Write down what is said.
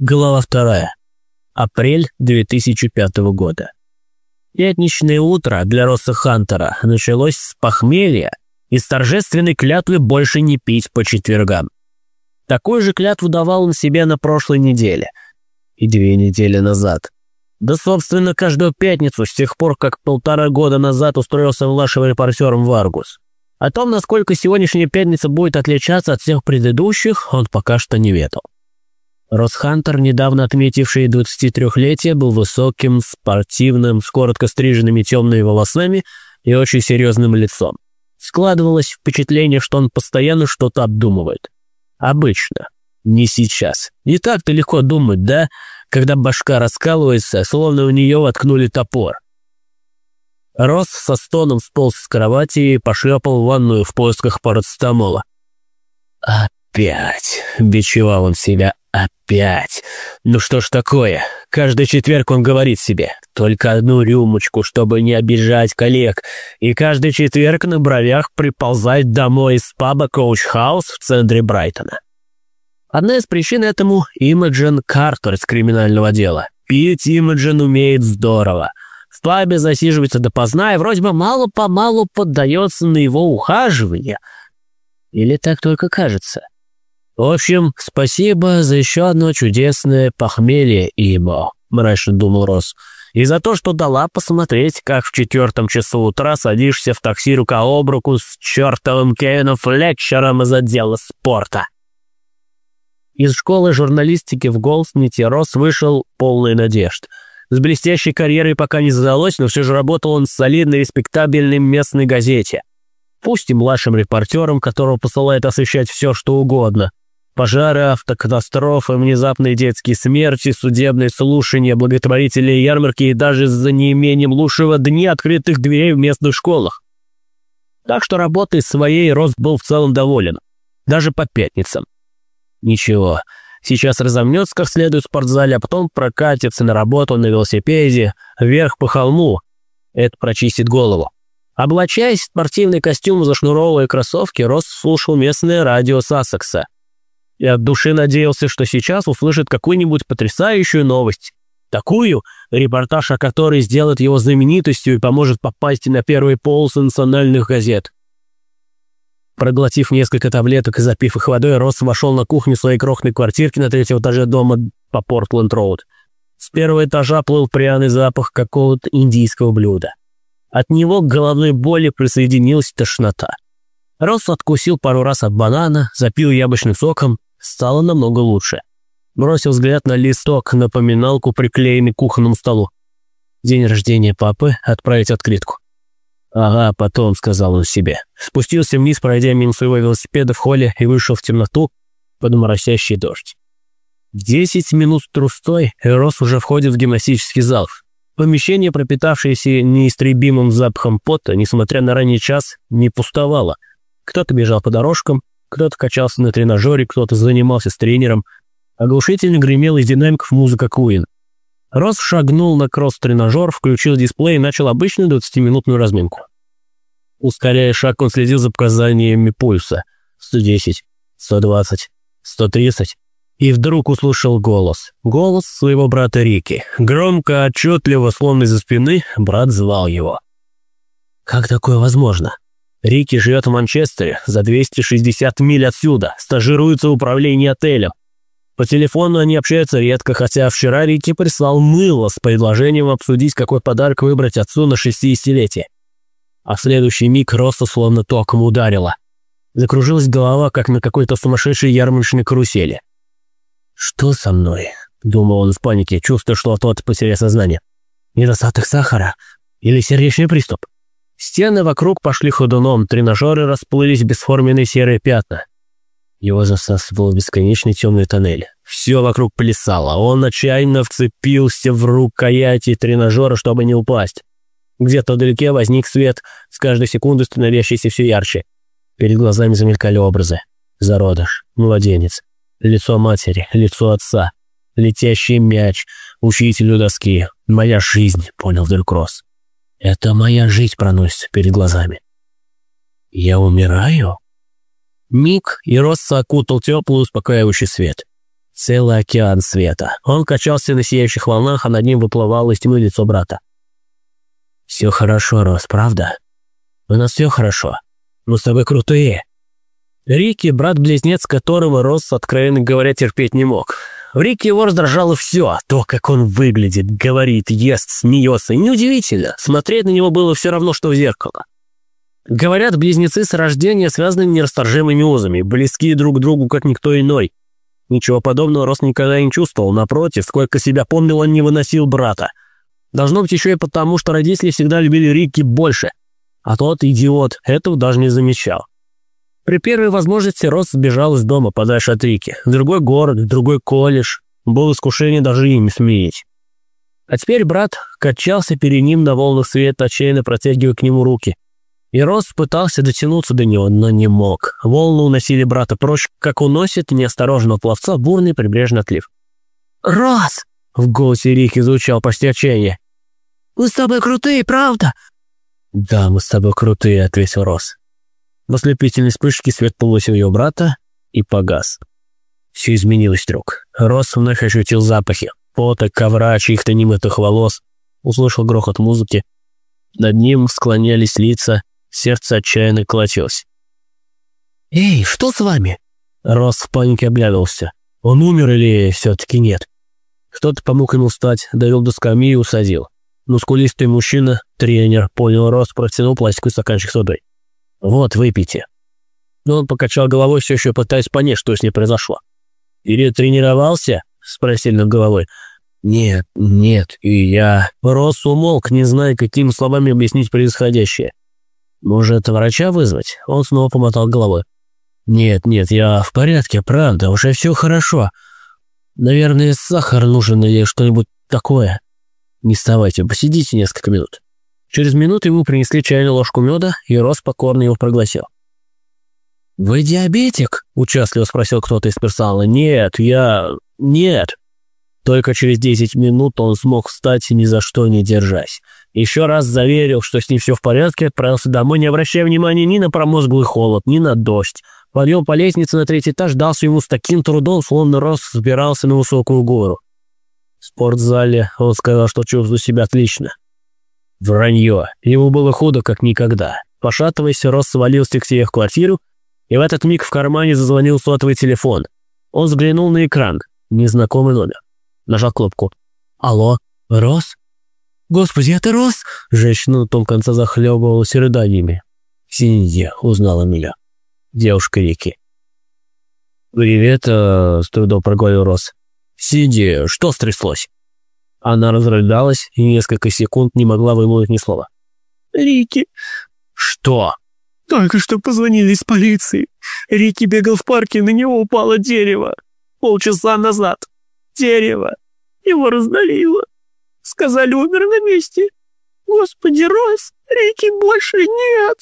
Глава вторая. Апрель 2005 года. Пятничное утро для Росса Хантера началось с похмелья и с торжественной клятвы больше не пить по четвергам. Такую же клятву давал он себе на прошлой неделе и две недели назад. Да, собственно, каждую пятницу с тех пор, как полтора года назад устроился младшим репортером в Аргус. О том, насколько сегодняшняя пятница будет отличаться от всех предыдущих, он пока что не ведал. Росхантер, недавно отметивший 23-летие, был высоким, спортивным, с коротко стриженными темными волосами и очень серьезным лицом. Складывалось впечатление, что он постоянно что-то обдумывает. Обычно. Не сейчас. Не так-то легко думать, да? Когда башка раскалывается, словно у нее воткнули топор. Рос со стоном сполз с кровати и пошлепал в ванную в поисках парацетамола. «Опять!» – бичевал он себя. Опять. Ну что ж такое? Каждый четверг он говорит себе. Только одну рюмочку, чтобы не обижать коллег. И каждый четверг на бровях приползать домой из паба Коуч Хаус в центре Брайтона. Одна из причин этому – Имаджин Картер из криминального дела. Пить Имаджин умеет здорово. В пабе засиживается допоздна и вроде бы мало-помалу поддается на его ухаживание. Или так только кажется. В общем, спасибо за еще одно чудесное похмелье, Ибо, мрачно думал Рос. И за то, что дала посмотреть, как в четвертом часу утра садишься в такси рука об руку с чертовым Кевином Флетчером из отдела спорта. Из школы журналистики в Голсмите Рос вышел полный надежд. С блестящей карьерой пока не задалось, но все же работал он в солидной респектабельной местной газете. Пусть и младшим репортером, которого посылает освещать все, что угодно. Пожары, автокатастрофы, внезапные детские смерти, судебные слушания, благотворительные ярмарки и даже за неимением лучшего дни открытых дверей в местных школах. Так что работой своей Рост был в целом доволен. Даже по пятницам. Ничего, сейчас разомнется как следует в спортзале, а потом прокатится на работу на велосипеде, вверх по холму. Это прочистит голову. Облачаясь в спортивный костюм, зашнуровывая кроссовки, Рост слушал местное радио Сассекса – и от души надеялся, что сейчас услышит какую-нибудь потрясающую новость. Такую, репортаж о которой сделает его знаменитостью и поможет попасть на первый полосы национальных газет. Проглотив несколько таблеток и запив их водой, Росс вошел на кухню своей крохной квартирки на третьем этаже дома по Портленд-Роуд. С первого этажа плыл пряный запах какого-то индийского блюда. От него к головной боли присоединилась тошнота. Росс откусил пару раз от банана, запил яблочным соком, Стало намного лучше. Бросил взгляд на листок, напоминалку, приклеенный к кухонному столу. День рождения папы, отправить открытку. «Ага, потом», — сказал он себе. Спустился вниз, пройдя мимо своего велосипеда в холле и вышел в темноту под моросящий дождь. Десять минут трустой, Эрос уже входит в гимнастический зал. Помещение, пропитавшееся неистребимым запахом пота, несмотря на ранний час, не пустовало. Кто-то бежал по дорожкам, кто-то качался на тренажере, кто-то занимался с тренером. Оглушительно гремел из динамиков музыка Куин. Росс шагнул на кросс-тренажер, включил дисплей и начал обычную 20-минутную разминку. Ускоряя шаг, он следил за показаниями пульса. 110, 120, 130. И вдруг услышал голос. Голос своего брата Рики. Громко, отчетливо, словно из-за спины, брат звал его. «Как такое возможно?» Рики живет в Манчестере, за 260 миль отсюда, стажируется в управлении отелем. По телефону они общаются редко, хотя вчера Рики прислал мыло с предложением обсудить, какой подарок выбрать отцу на 60-летие. А в следующий миг Роста словно током ударила. Закружилась голова, как на какой-то сумасшедшей ярмарочной карусели. «Что со мной?» – думал он в панике, чувствуя, что тот потерял сознание. «Недостаток сахара? Или сердечный приступ?» Стены вокруг пошли ходуном, тренажеры расплылись в бесформенные серые пятна. Его засасывал бесконечный темный тоннель. Все вокруг плясало. Он отчаянно вцепился в рукояти тренажера, чтобы не упасть. Где-то вдалеке возник свет, с каждой секунды становящийся все ярче. Перед глазами замелькали образы. Зародыш, младенец, лицо матери, лицо отца, летящий мяч, учитель у доски. Моя жизнь, понял вдруг Росс. Это моя жизнь проносится перед глазами. Я умираю? Миг, и Росса окутал теплый успокаивающий свет. Целый океан света. Он качался на сияющих волнах, а над ним выплывало из тьмы лицо брата. «Все хорошо, Рос, правда? У нас все хорошо. Мы с тобой крутые». Рики, брат-близнец которого Рос, откровенно говоря, терпеть не мог. В Рике его раздражало все. То, как он выглядит, говорит, ест, смеется. И неудивительно. Смотреть на него было все равно, что в зеркало. Говорят, близнецы с рождения связаны нерасторжимыми узами, близкие друг к другу, как никто иной. Ничего подобного Рос никогда не чувствовал. Напротив, сколько себя помнил, он не выносил брата. Должно быть еще и потому, что родители всегда любили Рикки больше. А тот, идиот, этого даже не замечал. При первой возможности Рос сбежал из дома подальше от Рики. В другой город, в другой колледж. Было искушение даже им сменить. А теперь брат качался перед ним на волнах света, отчаянно протягивая к нему руки. И Рос пытался дотянуться до него, но не мог. Волны уносили брата прочь, как уносит неосторожного пловца бурный прибрежный отлив. «Рос!» — в голосе Рики звучал почти отчаяние. «Мы с тобой крутые, правда?» «Да, мы с тобой крутые», — ответил Рос. В ослепительной вспышке свет полосил ее брата и погас. Все изменилось вдруг. Рос вновь ощутил запахи. Пота, ковра, чьих-то немытых волос. Услышал грохот музыки. Над ним склонялись лица, сердце отчаянно колотилось. «Эй, что с вами?» Рос в панике оглядывался. Он умер или все-таки нет? Кто-то помог ему встать, довел до скамьи и усадил. Мускулистый мужчина, тренер, понял Рос, протянул пластиковый стаканчик с водой. «Вот, выпейте». Но он покачал головой, все еще пытаясь понять, что с ней произошло. «Или тренировался?» — спросили над головой. «Нет, нет, и я...» Росс умолк, не зная, какими словами объяснить происходящее. «Может, врача вызвать?» Он снова помотал головой. «Нет, нет, я в порядке, правда, уже все хорошо. Наверное, сахар нужен или что-нибудь такое. Не вставайте, посидите несколько минут». Через минуту ему принесли чайную ложку меда, и Рос покорно его проглотил. «Вы диабетик?» – участливо спросил кто-то из персонала. «Нет, я... нет». Только через 10 минут он смог встать ни за что не держась. Еще раз заверил, что с ним все в порядке, отправился домой, не обращая внимания ни на промозглый холод, ни на дождь. Подъем по лестнице на третий этаж дался ему с таким трудом, словно Рос взбирался на высокую гору. В спортзале он сказал, что чувствует себя отлично. Вранье. Ему было худо, как никогда. Пошатываясь, Рос свалился к себе в квартиру, и в этот миг в кармане зазвонил сотовый телефон. Он взглянул на экран. Незнакомый номер. Нажал кнопку. «Алло, Рос?» «Господи, это Рос?» Женщина на том конце захлебывалась рыданиями. «Синья», — узнала Миля. Девушка Рики. «Привет», э, — с трудом проговорил Рос. «Синди, что стряслось?» Она разрыдалась и несколько секунд не могла вымолвить ни слова. «Рики...» «Что?» «Только что позвонили из полиции. Рики бегал в парке, на него упало дерево. Полчаса назад. Дерево. Его раздавило. Сказали, умер на месте. Господи, Рос, Рики больше нет!»